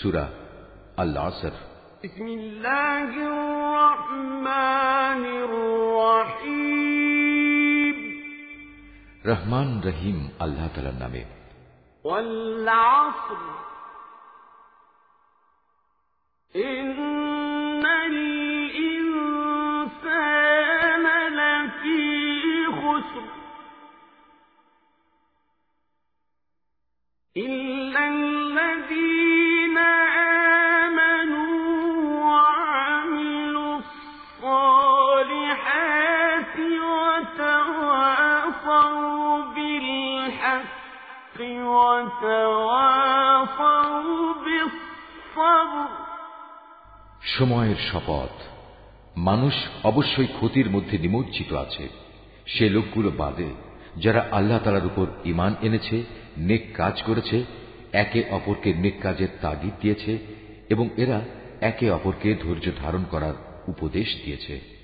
সুরা আল্লাহ আসর بسم الله الرحمن الرحيم রহমান রহিম আল্লাহ তালার নামে والعصر إن الإنسان لفي خسر সময়ের শপথ। মানুষ অবশ্যই ক্ষতির মধ্যে নিমজ্জিত আছে। সে লোকগুলো বাদে, যারা আল্লাহ তালার উপর ইমান এনেছে, নেক কাজ করেছে, একে অপরকে নেক কাজের তাগিদ দিয়েছে এবং এরা একে অপরকে ধৈর্য ধারণ করার উপদেশ দিয়েছে।